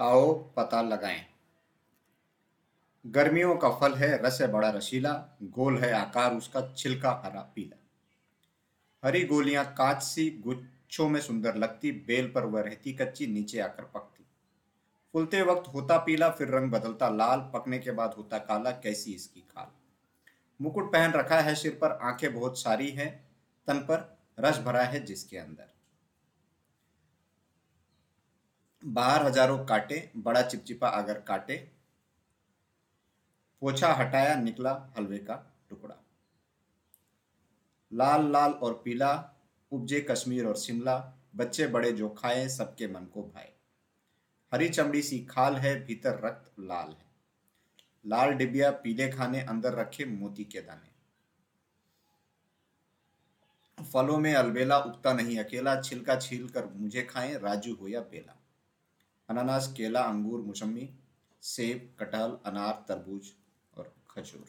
आओ पता लगाएँ। गर्मियों का फल है रस है बड़ा रसीला, गोल है आकार, उसका छिलका हरा पीला। हरी गोलियाँ कांच सी, गुच्छों में सुंदर लगती, बेल पर वह रहती, कच्ची नीचे आकर पकती। फूलते वक्त होता पीला, फिर रंग बदलता लाल, पकने के बाद होता काला, कैसी इसकी खाल। मुकुट पहन रखा है सिर पर, आँखें बहुत सारी हैं, तन पर रस भरा है जिसके अंदर। बाहर हज़ारों काटे, बड़ा चिपचिपा अगर काटे। पोछा हटाया निकला हलवे का टुकड़ा। लाल लाल और पीला, उपजे कश्मीर और शिमला, बच्चे बड़े जो खाए, सबके मन को भाए। हरी चमड़ी सी खाल है, भीतर रक्त लाल है। लाल डिबिया पीले खाने अंदर रखे मोती के दाने। फलों में अलबेला उगता नहीं, अकेला छिलका छील कर मुझे खाएँ, राजू हो या बेला। अनानास केला अंगूर मौसमी सेब कटहल अनार तरबूज और खजूर।